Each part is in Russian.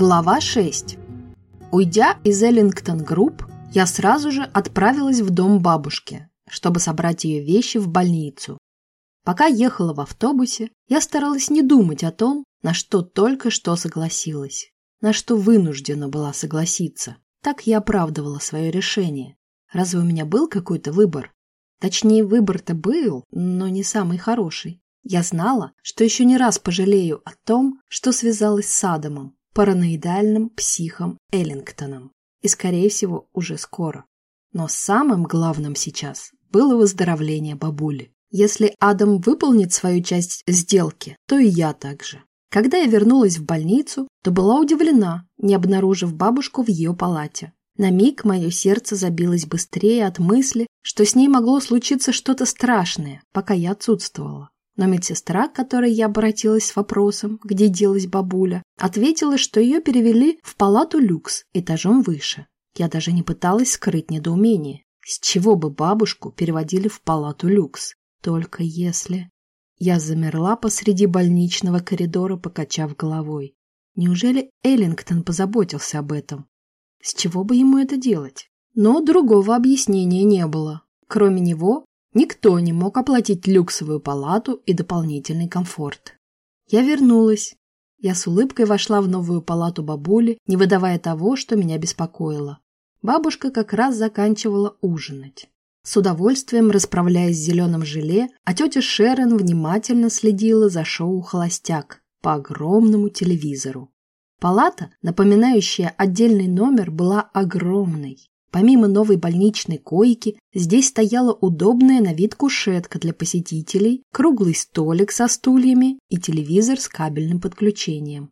Глава 6. Уйдя из Эллингтон Групп, я сразу же отправилась в дом бабушки, чтобы собрать ее вещи в больницу. Пока ехала в автобусе, я старалась не думать о том, на что только что согласилась, на что вынуждена была согласиться. Так я оправдывала свое решение. Разве у меня был какой-то выбор? Точнее, выбор-то был, но не самый хороший. Я знала, что еще не раз пожалею о том, что связалась с Адамом, параноидальным психом Эллингтоном. И, скорее всего, уже скоро. Но самым главным сейчас было выздоровление бабули. Если Адам выполнит свою часть сделки, то и я также. Когда я вернулась в больницу, то была удивлена, не обнаружив бабушку в ее палате. На миг мое сердце забилось быстрее от мысли, что с ней могло случиться что-то страшное, пока я отсутствовала. Но медсестра, к которой я обратилась с вопросом, где делась бабуля, ответила, что ее перевели в палату люкс этажом выше. Я даже не пыталась скрыть недоумение. С чего бы бабушку переводили в палату люкс? Только если... Я замерла посреди больничного коридора, покачав головой. Неужели Эллингтон позаботился об этом? С чего бы ему это делать? Но другого объяснения не было. Кроме него, никто не мог оплатить люксовую палату и дополнительный комфорт. Я вернулась. Я с улыбкой вошла в новую палату бабули, не выдавая того, что меня беспокоило. Бабушка как раз заканчивала ужинать с удовольствием расправляясь с зеленым желе, а тетя Шерон внимательно следила за шоу «Холостяк» по огромному телевизору. Палата, напоминающая отдельный номер, была огромной. Помимо новой больничной койки, здесь стояла удобная на вид кушетка для посетителей, круглый столик со стульями и телевизор с кабельным подключением.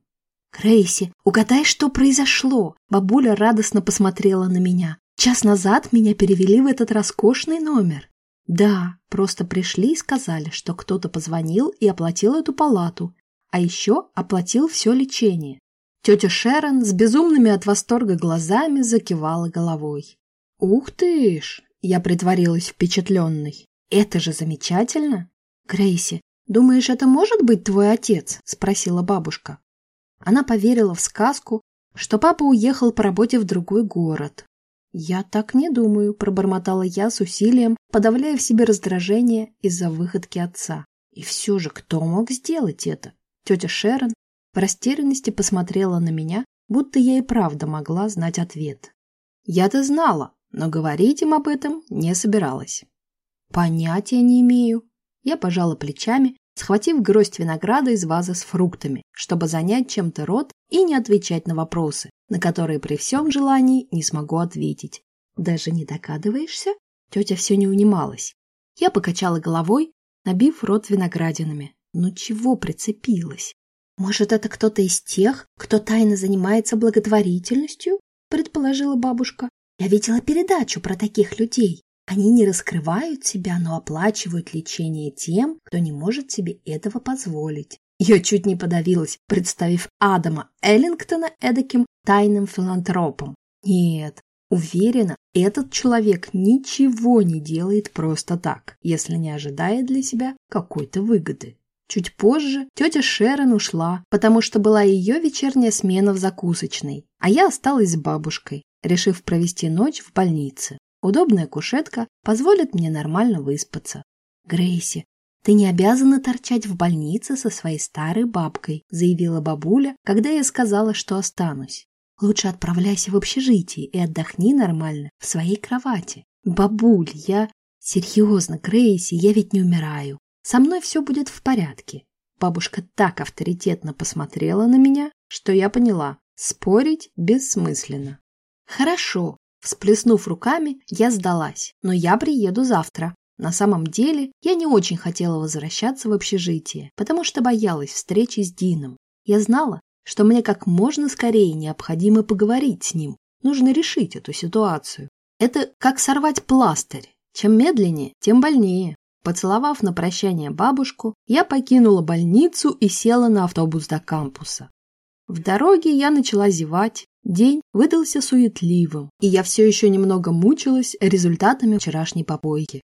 «Крейси, угадай, что произошло?» Бабуля радостно посмотрела на меня. Час назад меня перевели в этот роскошный номер. Да, просто пришли и сказали, что кто-то позвонил и оплатил эту палату, а еще оплатил все лечение. Тетя Шерон с безумными от восторга глазами закивала головой. «Ух ты ж!» — я притворилась впечатленной. «Это же замечательно!» «Грейси, думаешь, это может быть твой отец?» — спросила бабушка. Она поверила в сказку, что папа уехал по работе в другой город, «Я так не думаю», – пробормотала я с усилием, подавляя в себе раздражение из-за выходки отца. И все же, кто мог сделать это? Тетя Шерон в растерянности посмотрела на меня, будто я и правда могла знать ответ. Я-то знала, но говорить им об этом не собиралась. Понятия не имею. Я пожала плечами, схватив гроздь винограда из вазы с фруктами, чтобы занять чем-то рот и не отвечать на вопросы, на которые при всем желании не смогу ответить. Даже не догадываешься? Тетя все не унималась. Я покачала головой, набив рот виноградинами. Ну чего прицепилась? Может, это кто-то из тех, кто тайно занимается благотворительностью? Предположила бабушка. Я видела передачу про таких людей. Они не раскрывают себя, но оплачивают лечение тем, кто не может себе этого позволить. Я чуть не подавилась, представив Адама Эллингтона эдаким тайным филантропом. Нет, уверена, этот человек ничего не делает просто так, если не ожидает для себя какой-то выгоды. Чуть позже тетя Шерон ушла, потому что была ее вечерняя смена в закусочной, а я осталась с бабушкой, решив провести ночь в больнице. Удобная кушетка позволит мне нормально выспаться. Грейси, «Ты не обязана торчать в больнице со своей старой бабкой», заявила бабуля, когда я сказала, что останусь. «Лучше отправляйся в общежитие и отдохни нормально в своей кровати». «Бабуль, я...» «Серьезно, Крейси, я ведь не умираю. Со мной все будет в порядке». Бабушка так авторитетно посмотрела на меня, что я поняла, спорить бессмысленно. «Хорошо», Всплеснув руками, я сдалась, но я приеду завтра. На самом деле, я не очень хотела возвращаться в общежитие, потому что боялась встречи с Дином. Я знала, что мне как можно скорее необходимо поговорить с ним. Нужно решить эту ситуацию. Это как сорвать пластырь. Чем медленнее, тем больнее. Поцеловав на прощание бабушку, я покинула больницу и села на автобус до кампуса. В дороге я начала зевать. День выдался суетливым, и я все еще немного мучилась результатами вчерашней попойки.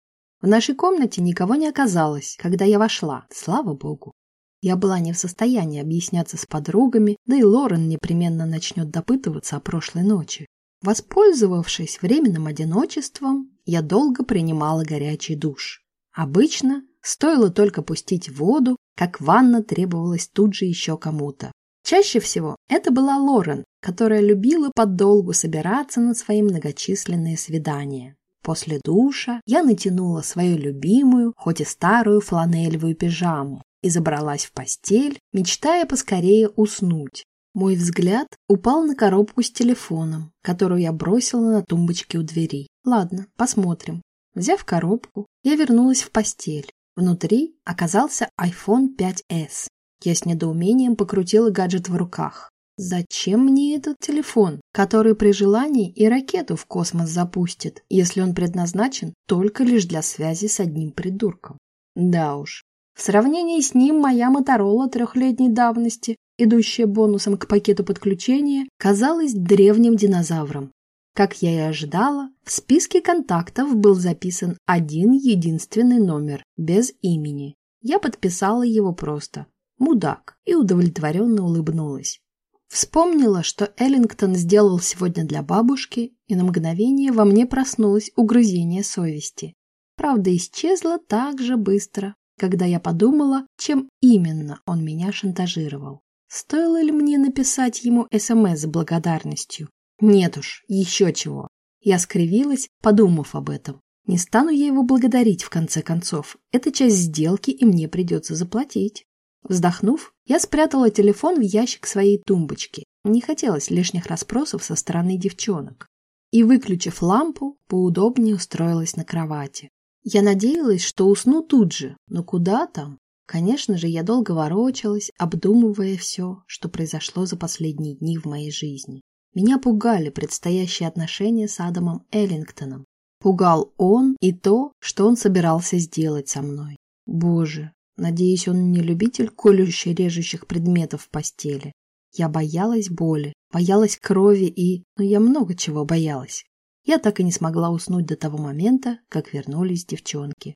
В нашей комнате никого не оказалось, когда я вошла, слава богу. Я была не в состоянии объясняться с подругами, да и Лорен непременно начнет допытываться о прошлой ночи. Воспользовавшись временным одиночеством, я долго принимала горячий душ. Обычно стоило только пустить воду, как ванна требовалась тут же еще кому-то. Чаще всего это была Лорен, которая любила подолгу собираться на свои многочисленные свидания. После душа я натянула свою любимую, хоть и старую фланелевую пижаму и забралась в постель, мечтая поскорее уснуть. Мой взгляд упал на коробку с телефоном, которую я бросила на тумбочке у двери. Ладно, посмотрим. Взяв коробку, я вернулась в постель. Внутри оказался iPhone 5s. Я с недоумением покрутила гаджет в руках. Зачем мне этот телефон, который при желании и ракету в космос запустит, если он предназначен только лишь для связи с одним придурком? Да уж. В сравнении с ним моя Моторола трехлетней давности, идущая бонусом к пакету подключения, казалась древним динозавром. Как я и ожидала, в списке контактов был записан один единственный номер, без имени. Я подписала его просто «Мудак» и удовлетворенно улыбнулась. Вспомнила, что Эллингтон сделал сегодня для бабушки, и на мгновение во мне проснулось угрызение совести. Правда, исчезла так же быстро, когда я подумала, чем именно он меня шантажировал. Стоило ли мне написать ему СМС с благодарностью? Нет уж, еще чего. Я скривилась, подумав об этом. Не стану я его благодарить в конце концов. Это часть сделки, и мне придется заплатить. Вздохнув, я спрятала телефон в ящик своей тумбочки. Не хотелось лишних расспросов со стороны девчонок. И, выключив лампу, поудобнее устроилась на кровати. Я надеялась, что усну тут же, но куда там? Конечно же, я долго ворочалась, обдумывая все, что произошло за последние дни в моей жизни. Меня пугали предстоящие отношения с Адамом Эллингтоном. Пугал он и то, что он собирался сделать со мной. Боже, надеюсь, он не любитель колющих режущих предметов в постели. Я боялась боли, боялась крови и... Ну, я много чего боялась. Я так и не смогла уснуть до того момента, как вернулись девчонки.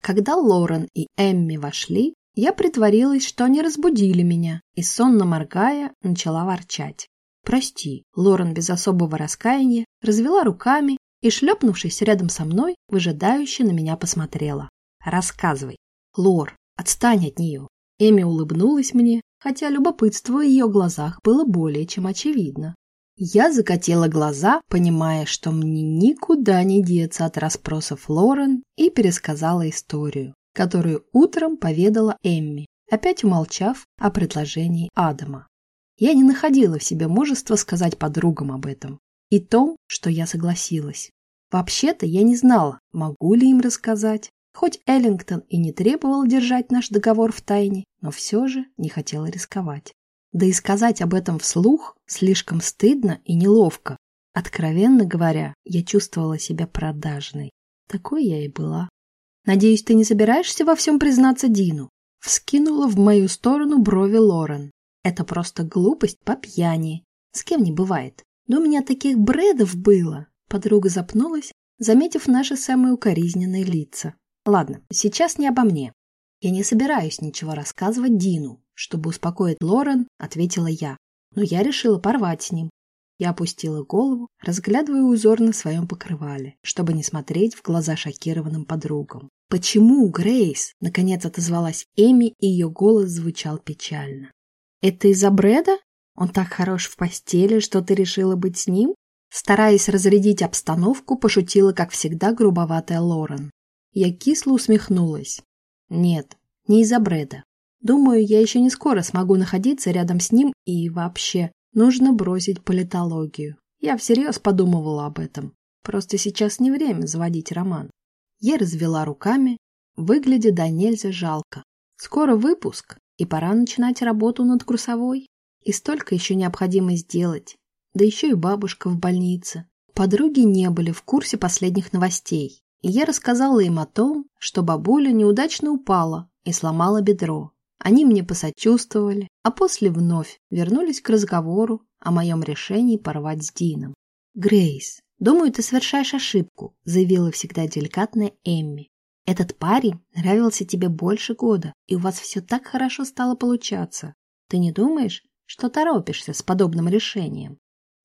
Когда Лорен и Эмми вошли, я притворилась, что они разбудили меня, и, сонно моргая, начала ворчать. «Прости», Лорен без особого раскаяния развела руками и, шлепнувшись рядом со мной, выжидающе на меня посмотрела. «Рассказывай». «Лор, отстань от нее». Эми улыбнулась мне, хотя любопытство в ее глазах было более чем очевидно. Я закатила глаза, понимая, что мне никуда не деться от расспросов Лорен, и пересказала историю, которую утром поведала Эмми, опять умолчав о предложении Адама. Я не находила в себе мужества сказать подругам об этом и том, что я согласилась. Вообще-то я не знала, могу ли им рассказать, хоть Эллингтон и не требовал держать наш договор в тайне, но все же не хотела рисковать. Да и сказать об этом вслух слишком стыдно и неловко. Откровенно говоря, я чувствовала себя продажной. Такой я и была. Надеюсь, ты не собираешься во всем признаться Дину? Вскинула в мою сторону брови Лорен. Это просто глупость по пьяни. С кем не бывает. Но у меня таких бредов было. Подруга запнулась, заметив наши самые укоризненные лица. Ладно, сейчас не обо мне. Я не собираюсь ничего рассказывать Дину. Чтобы успокоить Лорен, ответила я. Но я решила порвать с ним. Я опустила голову, разглядывая узор на своем покрывале, чтобы не смотреть в глаза шокированным подругам. «Почему, Грейс?» — наконец отозвалась Эми, и ее голос звучал печально. «Это из-за Брэда? Он так хорош в постели, что ты решила быть с ним?» Стараясь разрядить обстановку, пошутила, как всегда, грубоватая Лорен. Я кисло усмехнулась. «Нет, не из-за Брэда. Думаю, я еще не скоро смогу находиться рядом с ним и вообще нужно бросить политологию. Я всерьез подумывала об этом. Просто сейчас не время заводить роман. Я развела руками, выглядя до нельзя жалко. Скоро выпуск, и пора начинать работу над курсовой. И столько еще необходимо сделать. Да еще и бабушка в больнице. Подруги не были в курсе последних новостей. И я рассказала им о том, что бабуля неудачно упала и сломала бедро, они мне посочувствовали, а после вновь вернулись к разговору о моем решении порвать с Дином. «Грейс, думаю, ты совершаешь ошибку», заявила всегда деликатная Эмми. Этот парень нравился тебе больше года, и у вас все так хорошо стало получаться. Ты не думаешь, что торопишься с подобным решением?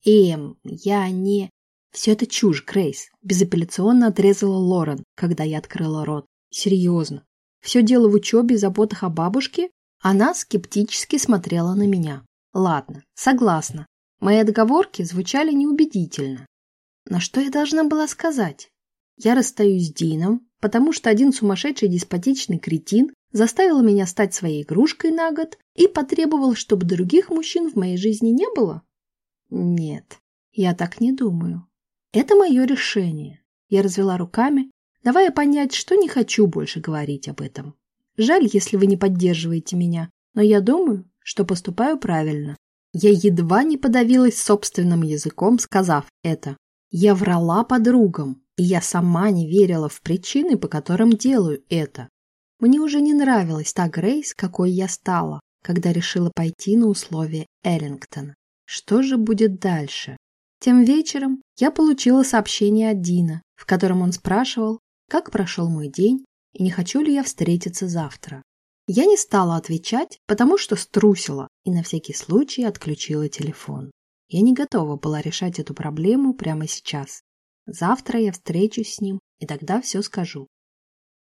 Эм, я не... Все это чушь, Грейс, безапелляционно отрезала Лорен, когда я открыла рот. Серьезно. Все дело в учебе и заботах о бабушке? Она скептически смотрела на меня. Ладно, согласна. Мои отговорки звучали неубедительно. На что я должна была сказать? Я расстаюсь с Дином, потому что один сумасшедший деспотичный кретин заставил меня стать своей игрушкой на год и потребовал, чтобы других мужчин в моей жизни не было? Нет, я так не думаю. Это мое решение. Я развела руками, давая понять, что не хочу больше говорить об этом. Жаль, если вы не поддерживаете меня, но я думаю, что поступаю правильно. Я едва не подавилась собственным языком, сказав это. Я врала подругам, и я сама не верила в причины, по которым делаю это. Мне уже не нравилась та Грейс, какой я стала, когда решила пойти на условия Эллингтона. Что же будет дальше? Тем вечером я получила сообщение от Дина, в котором он спрашивал, как прошел мой день и не хочу ли я встретиться завтра. Я не стала отвечать, потому что струсила и на всякий случай отключила телефон. Я не готова была решать эту проблему прямо сейчас. Завтра я встречусь с ним, и тогда все скажу.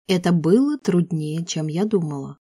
Это было труднее, чем я думала.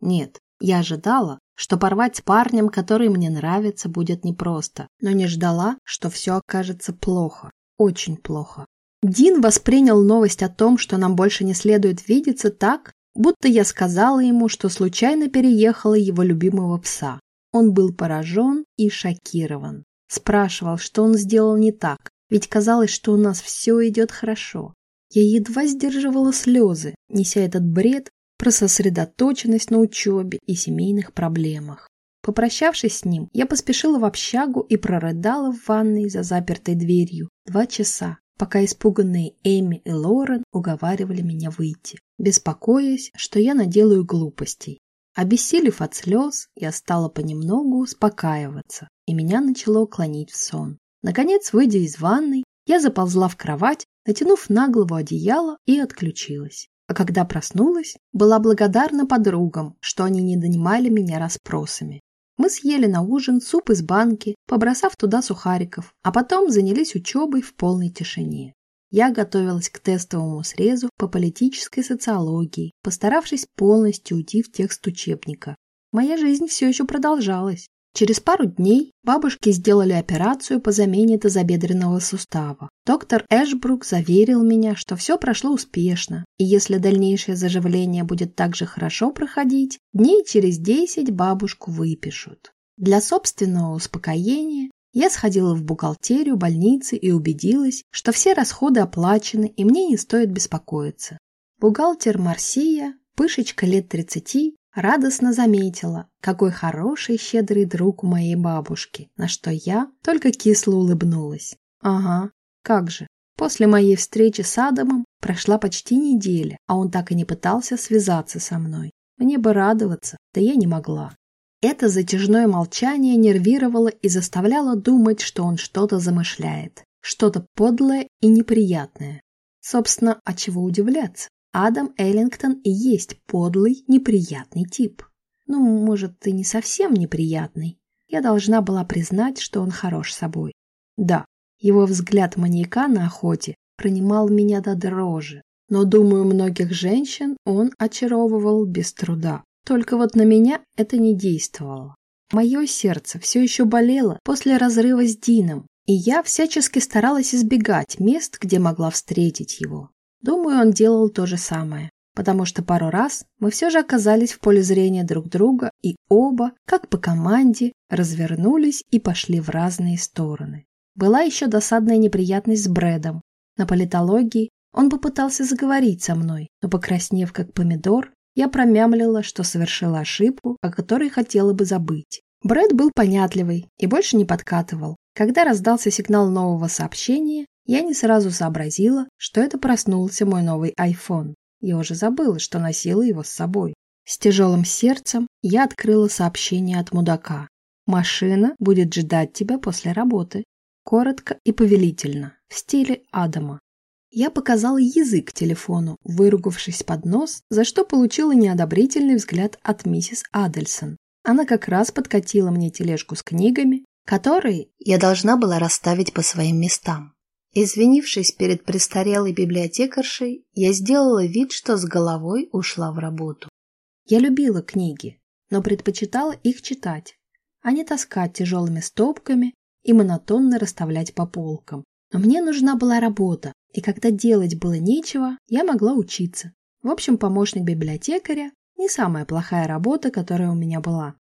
Нет, я ожидала, что порвать с парнем, который мне нравится, будет непросто, но не ждала, что все окажется плохо, очень плохо. Дин воспринял новость о том, что нам больше не следует видеться так, будто я сказала ему, что случайно переехала его любимого пса. Он был поражен и шокирован. Спрашивал, что он сделал не так, ведь казалось, что у нас все идет хорошо. Я едва сдерживала слезы, неся этот бред про сосредоточенность на учебе и семейных проблемах. Попрощавшись с ним, я поспешила в общагу и прорыдала в ванной за запертой дверью два часа, пока испуганные Эми и Лорен уговаривали меня выйти, беспокоясь, что я наделаю глупостей. Обессилев от слез, я стала понемногу успокаиваться, и меня начало клонить в сон. Наконец, выйдя из ванной, я заползла в кровать, натянув на голову одеяло и отключилась. А когда проснулась, была благодарна подругам, что они не донимали меня расспросами. Мы съели на ужин суп из банки, побросав туда сухариков, а потом занялись учебой в полной тишине. Я готовилась к тестовому срезу по политической социологии, постаравшись полностью уйти в текст учебника. Моя жизнь все еще продолжалась. Через пару дней бабушки сделали операцию по замене тазобедренного сустава. Доктор Эшбрук заверил меня, что все прошло успешно, и если дальнейшее заживление будет также хорошо проходить, дней через 10 бабушку выпишут. Для собственного успокоения я сходила в бухгалтерию больницы и убедилась, что все расходы оплачены и мне не стоит беспокоиться. Бухгалтер Марсия, пышечка лет 30, радостно заметила, какой хороший щедрый друг у моей бабушки, на что я только кисло улыбнулась. Ага, как же. После моей встречи с Адамом прошла почти неделя, а он так и не пытался связаться со мной. Мне бы радоваться, да я не могла. Это затяжное молчание нервировало и заставляло думать, что он что-то замышляет, что-то подлое и неприятное. Собственно, а чего удивляться? Адам Эллингтон и есть подлый, неприятный тип. Ну, может, и не совсем неприятный. Я должна была признать, что он хорош собой. Да, его взгляд маньяка на охоте принимал меня до дрожи. Но, думаю, многих женщин он очаровывал без труда. Только вот на меня это не действовало. Мое сердце все еще болело после разрыва с Дином, и я всячески старалась избегать мест, где могла встретить его. Думаю, он делал то же самое, потому что пару раз мы все же оказались в поле зрения друг друга, и оба, как по команде, развернулись и пошли в разные стороны. Была еще досадная неприятность с Брэдом. На политологии он попытался заговорить со мной, но, покраснев как помидор, я промямлила, что совершила ошибку, о которой хотела бы забыть. Брэд был понятливый и больше не подкатывал. Когда раздался сигнал нового сообщения, я не сразу сообразила, что это проснулся мой новый iPhone. Я уже забыла, что носила его с собой. С тяжелым сердцем я открыла сообщение от мудака. «Машина будет ждать тебя после работы». Коротко и повелительно, в стиле Адама. Я показала язык телефону, выругавшись под нос, за что получила неодобрительный взгляд от миссис Адельсон. Она как раз подкатила мне тележку с книгами, которые я должна была расставить по своим местам. Извинившись перед престарелой библиотекаршей, я сделала вид, что с головой ушла в работу. Я любила книги, но предпочитала их читать, а не таскать тяжелыми стопками и монотонно расставлять по полкам. Но мне нужна была работа, и когда делать было нечего, я могла учиться. В общем, помощник библиотекаря не самая плохая работа, которая у меня была,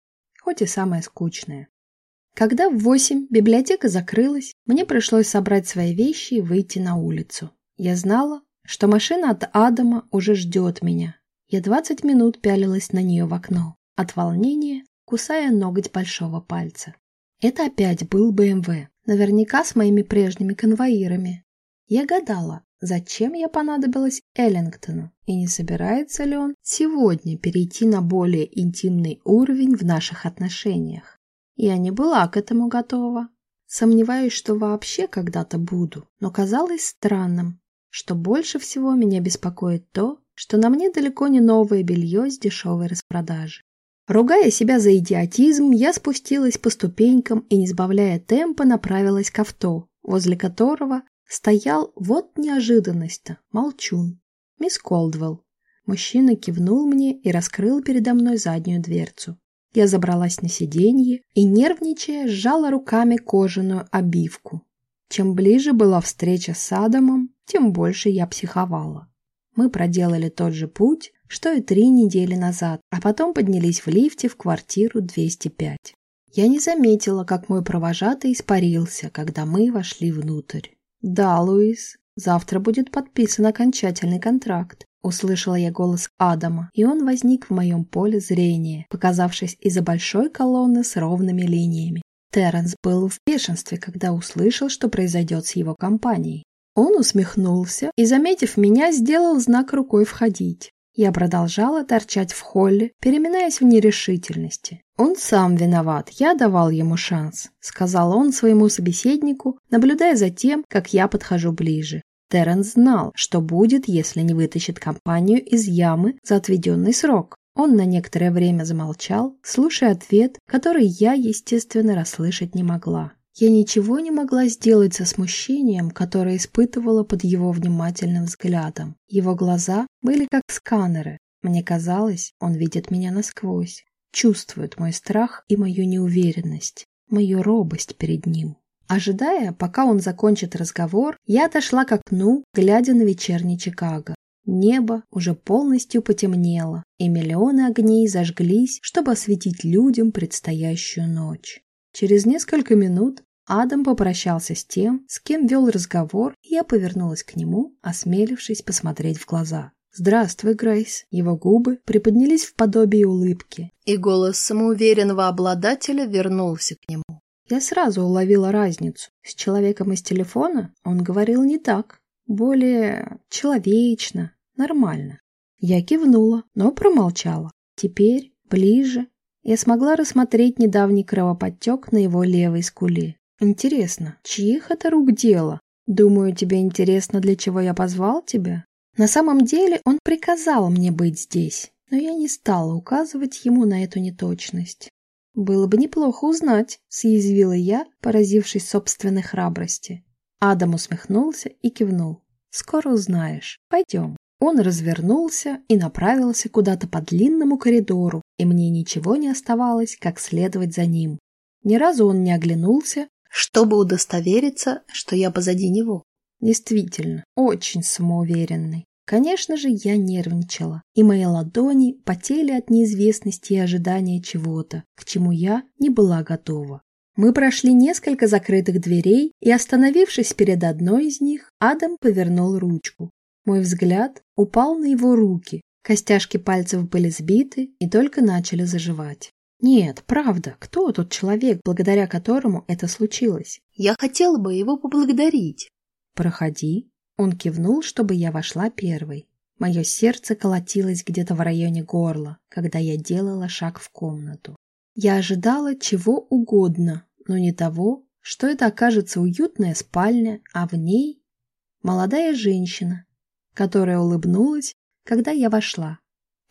хоть и самая скучная. Когда в восемь библиотека закрылась, мне пришлось собрать свои вещи и выйти на улицу. Я знала, что машина от Адама уже ждет меня. Я двадцать минут пялилась на нее в окно, от волнения кусая ноготь большого пальца. Это опять был БМВ, наверняка с моими прежними конвоирами. Я гадала, зачем я понадобилась Эллингтону, и не собирается ли он сегодня перейти на более интимный уровень в наших отношениях. Я не была к этому готова. Сомневаюсь, что вообще когда-то буду, но казалось странным, что больше всего меня беспокоит то, что на мне далеко не новое белье с дешевой распродажи. Ругая себя за идиотизм, я спустилась по ступенькам и, не сбавляя темпа, направилась к авто, возле которого Стоял, вот неожиданность-то, молчун. Мисс Колдвелл. Мужчина кивнул мне и раскрыл передо мной заднюю дверцу. Я забралась на сиденье и, нервничая, сжала руками кожаную обивку. Чем ближе была встреча с Адамом, тем больше я психовала. Мы проделали тот же путь, что и три недели назад, а потом поднялись в лифте в квартиру 205. Я не заметила, как мой провожатый испарился, когда мы вошли внутрь. «Да, Луис, завтра будет подписан окончательный контракт», Услышала я голос Адама, и он возник в моем поле зрения, показавшись из-за большой колонны с ровными линиями. Терренс был в бешенстве, когда услышал, что произойдет с его компанией. Он усмехнулся и, заметив меня, сделал знак рукой входить. Я продолжала торчать в холле, переминаясь в нерешительности. «Он сам виноват, я давал ему шанс», — сказал он своему собеседнику, наблюдая за тем, как я подхожу ближе. Терренс знал, что будет, если не вытащит компанию из ямы за отведенный срок. Он на некоторое время замолчал, слушая ответ, который я, естественно, расслышать не могла. Я ничего не могла сделать со смущением, которое испытывала под его внимательным взглядом. Его глаза были как сканеры. Мне казалось, он видит меня насквозь, чувствует мой страх и мою неуверенность, мою робость перед ним. Ожидая, пока он закончит разговор, я отошла к окну, глядя на вечерний Чикаго. Небо уже полностью потемнело, и миллионы огней зажглись, чтобы осветить людям предстоящую ночь. Через несколько минут Адам попрощался с тем, с кем вел разговор, и я повернулась к нему, осмелившись посмотреть в глаза. «Здравствуй, Грейс». Его губы приподнялись в подобие улыбки, и голос самоуверенного обладателя вернулся к нему. Я сразу уловила разницу. С человеком из телефона он говорил не так, более человечно, нормально. Я кивнула, но промолчала. Теперь, ближе, я смогла рассмотреть недавний кровоподтек на его левой скуле. Интересно, чьих это рук дело? Думаю, тебе интересно, для чего я позвал тебя? На самом деле он приказал мне быть здесь, но я не стала указывать ему на эту неточность. Было бы неплохо узнать, съязвила я, поразившись собственной храбрости. Адам усмехнулся и кивнул. Скоро узнаешь. Пойдем. Он развернулся и направился куда-то по длинному коридору, и мне ничего не оставалось, как следовать за ним. Ни разу он не оглянулся, чтобы удостовериться, что я позади него. Действительно, очень самоуверенный. Конечно же, я нервничала, и мои ладони потели от неизвестности и ожидания чего-то, к чему я не была готова. Мы прошли несколько закрытых дверей, и, остановившись перед одной из них, Адам повернул ручку. Мой взгляд упал на его руки. Костяшки пальцев были сбиты и только начали заживать. Нет, правда, кто тот человек, благодаря которому это случилось? Я хотела бы его поблагодарить. Проходи. Он кивнул, чтобы я вошла первой. Мое сердце колотилось где-то в районе горла, когда я делала шаг в комнату. Я ожидала чего угодно, но не того, что это окажется уютная спальня, а в ней... молодая женщина, которая улыбнулась, когда я вошла.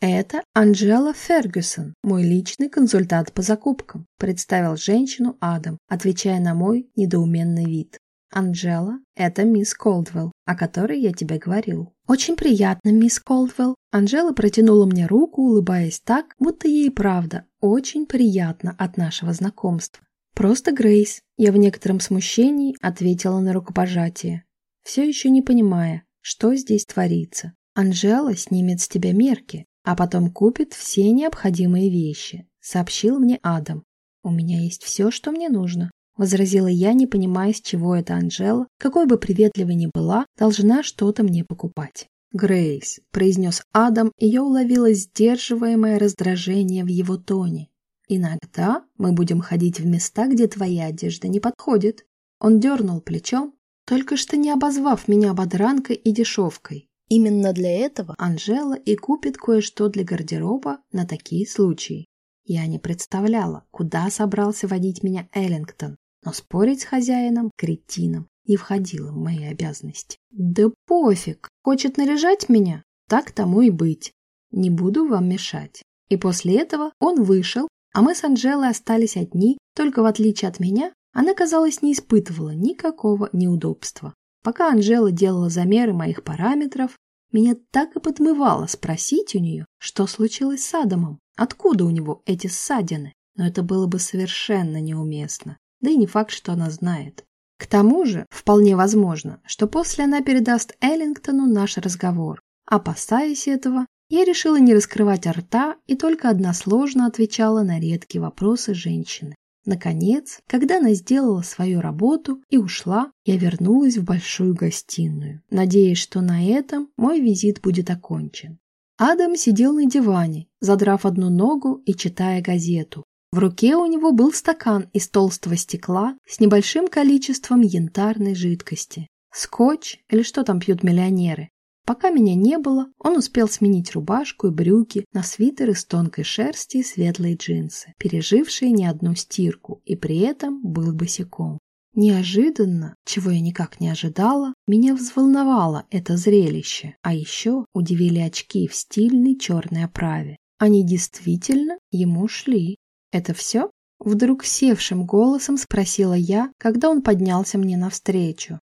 «Это Анджела Фергюсон, мой личный консультант по закупкам», представил женщину Адам, отвечая на мой недоуменный вид. «Анджела, это мисс Колдвелл, о которой я тебе говорил». «Очень приятно, мисс Колдвелл». Анджела протянула мне руку, улыбаясь так, будто ей правда очень приятно от нашего знакомства. «Просто Грейс», — я в некотором смущении ответила на рукопожатие, все еще не понимая, что здесь творится. Анжела снимет с тебя мерки, а потом купит все необходимые вещи, сообщил мне Адам. У меня есть все, что мне нужно, возразила я, не понимая, с чего эта Анжела, какой бы приветливой ни была, должна что-то мне покупать. Грейс, произнес Адам, и я уловила сдерживаемое раздражение в его тоне. Иногда мы будем ходить в места, где твоя одежда не подходит. Он дернул плечом, только что не обозвав меня бодранкой и дешевкой. Именно для этого Анжела и купит кое-что для гардероба на такие случаи. Я не представляла, куда собрался водить меня Эллингтон, но спорить с хозяином, кретином, не входило в мои обязанности. Да пофиг, хочет наряжать меня? Так тому и быть. Не буду вам мешать. И после этого он вышел, а мы с Анжелой остались одни, только в отличие от меня, она, казалось, не испытывала никакого неудобства. Пока Анжела делала замеры моих параметров, меня так и подмывало спросить у нее, что случилось с Адамом, откуда у него эти ссадины. Но это было бы совершенно неуместно, да и не факт, что она знает. К тому же, вполне возможно, что после она передаст Эллингтону наш разговор. Опасаясь этого, я решила не раскрывать рта и только односложно отвечала на редкие вопросы женщины. Наконец, когда она сделала свою работу и ушла, я вернулась в большую гостиную, надеясь, что на этом мой визит будет окончен. Адам сидел на диване, задрав одну ногу и читая газету. В руке у него был стакан из толстого стекла с небольшим количеством янтарной жидкости. Скотч или что там пьют миллионеры. Пока меня не было, он успел сменить рубашку и брюки на свитер из тонкой шерсти и светлые джинсы, пережившие не одну стирку, и при этом был босиком. Неожиданно, чего я никак не ожидала, меня взволновало это зрелище, а еще удивили очки в стильной черной оправе. Они действительно ему шли. «Это все?» Вдруг севшим голосом спросила я, когда он поднялся мне навстречу.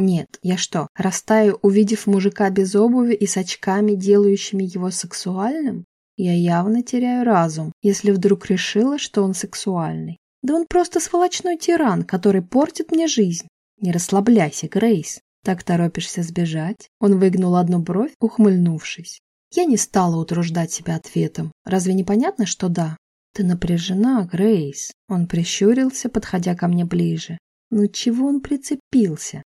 Нет, я что, растаю, увидев мужика без обуви и с очками, делающими его сексуальным? Я явно теряю разум, если вдруг решила, что он сексуальный. Да он просто сволочной тиран, который портит мне жизнь. Не расслабляйся, Грейс. Так торопишься сбежать? Он выгнул одну бровь, ухмыльнувшись. Я не стала утруждать себя ответом. Разве не понятно, что да? Ты напряжена, Грейс. Он прищурился, подходя ко мне ближе. Ну чего он прицепился?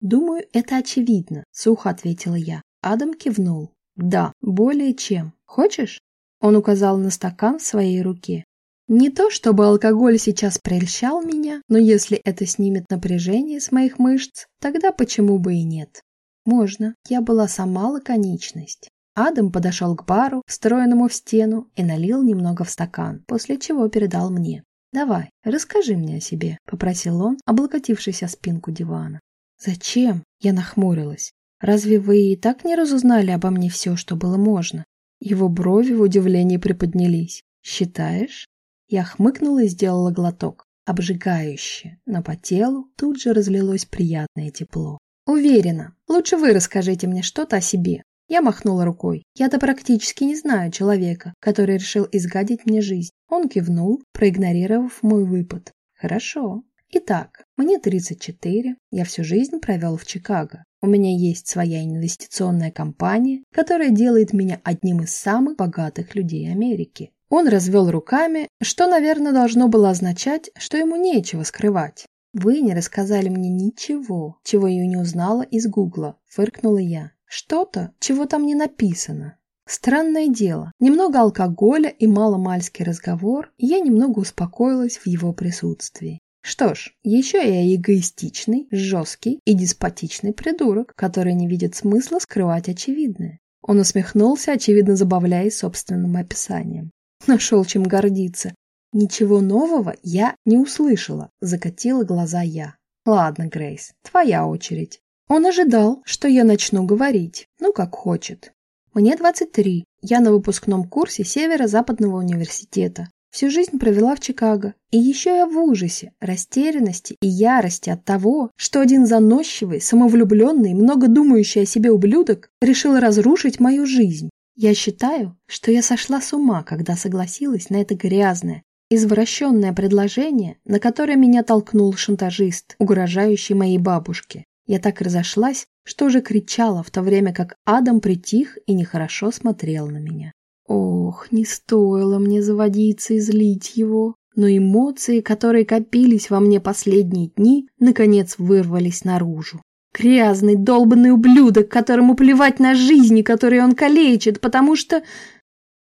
«Думаю, это очевидно», — сухо ответила я. Адам кивнул. «Да, более чем. Хочешь?» Он указал на стакан в своей руке. Не то, чтобы алкоголь сейчас прельщал меня, но если это снимет напряжение с моих мышц, тогда почему бы и нет? Можно. Я была сама лаконичность. Адам подошел к бару, встроенному в стену, и налил немного в стакан, после чего передал мне. «Давай, расскажи мне о себе», — попросил он, облокотившись о спинку дивана. «Зачем?» – я нахмурилась. «Разве вы и так не разузнали обо мне все, что было можно?» Его брови в удивлении приподнялись. «Считаешь?» Я хмыкнула и сделала глоток. Обжигающе, но по телу тут же разлилось приятное тепло. «Уверена. Лучше вы расскажите мне что-то о себе». Я махнула рукой. Я-то практически не знаю человека, который решил изгадить мне жизнь. Он кивнул, проигнорировав мой выпад. «Хорошо. Итак, мне 34, я всю жизнь провел в Чикаго. У меня есть своя инвестиционная компания, которая делает меня одним из самых богатых людей Америки. Он развел руками, что, наверное, должно было означать, что ему нечего скрывать. «Вы не рассказали мне ничего, чего я не узнала из Гугла», – фыркнула я. «Что-то, чего там не написано». Странное дело, немного алкоголя и маломальский разговор, и я немного успокоилась в его присутствии. Что ж, еще я эгоистичный, жесткий и деспотичный придурок, который не видит смысла скрывать очевидное. Он усмехнулся, очевидно забавляясь собственным описанием. Нашел чем гордиться. Ничего нового я не услышала, закатила глаза я. Ладно, Грейс, твоя очередь. Он ожидал, что я начну говорить, ну как хочет. Мне 23, я на выпускном курсе Северо-Западного университета. Всю жизнь провела в Чикаго. И еще я в ужасе, растерянности и ярости от того, что один заносчивый, самовлюбленный, много думающий о себе ублюдок решил разрушить мою жизнь. Я считаю, что я сошла с ума, когда согласилась на это грязное, извращенное предложение, на которое меня толкнул шантажист, угрожающий моей бабушке. Я так разошлась, что уже кричала, в то время как Адам притих и нехорошо смотрел на меня. Ох, не стоило мне заводиться и злить его, но эмоции, которые копились во мне последние дни, наконец вырвались наружу. Грязный, долбанный ублюдок, которому плевать на жизни, которые он калечит, потому что...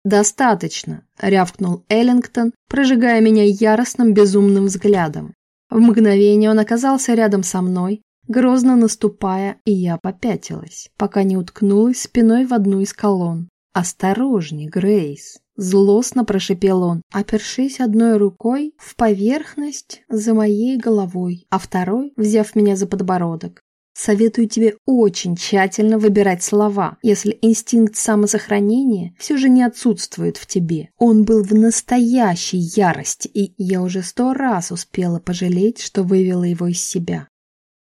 «Достаточно», — рявкнул Эллингтон, прожигая меня яростным, безумным взглядом. В мгновение он оказался рядом со мной, грозно наступая, и я попятилась, пока не уткнулась спиной в одну из колонн. «Осторожней, Грейс!» — злостно прошипел он, опершись одной рукой в поверхность за моей головой, а второй взяв меня за подбородок. Советую тебе очень тщательно выбирать слова, если инстинкт самосохранения все же не отсутствует в тебе. Он был в настоящей ярости, и я уже сто раз успела пожалеть, что вывела его из себя.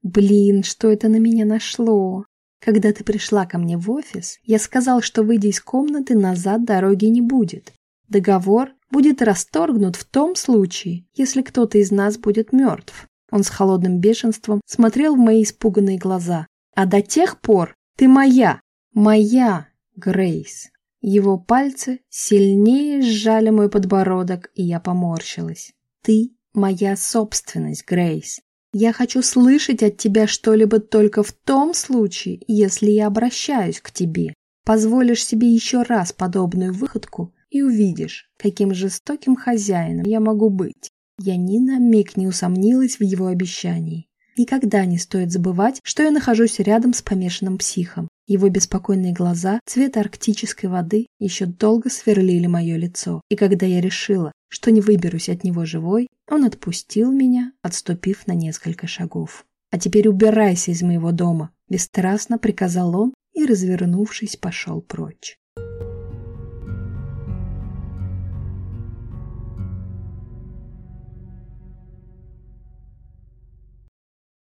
Блин, что это на меня нашло? Когда ты пришла ко мне в офис, я сказал, что выйдя из комнаты, назад дороги не будет. Договор будет расторгнут в том случае, если кто-то из нас будет мертв. Он с холодным бешенством смотрел в мои испуганные глаза. А до тех пор ты моя, моя, Грейс. Его пальцы сильнее сжали мой подбородок, и я поморщилась. Ты моя собственность, Грейс. Я хочу слышать от тебя что-либо только в том случае, если я обращаюсь к тебе. Позволишь себе еще раз подобную выходку и увидишь, каким жестоким хозяином я могу быть. Я ни на миг не усомнилась в его обещании. Никогда не стоит забывать, что я нахожусь рядом с помешанным психом. Его беспокойные глаза цвета арктической воды еще долго сверлили мое лицо. И когда я решила, что не выберусь от него живой, он отпустил меня, отступив на несколько шагов. «А теперь убирайся из моего дома», — бесстрастно приказал он и, развернувшись, пошел прочь.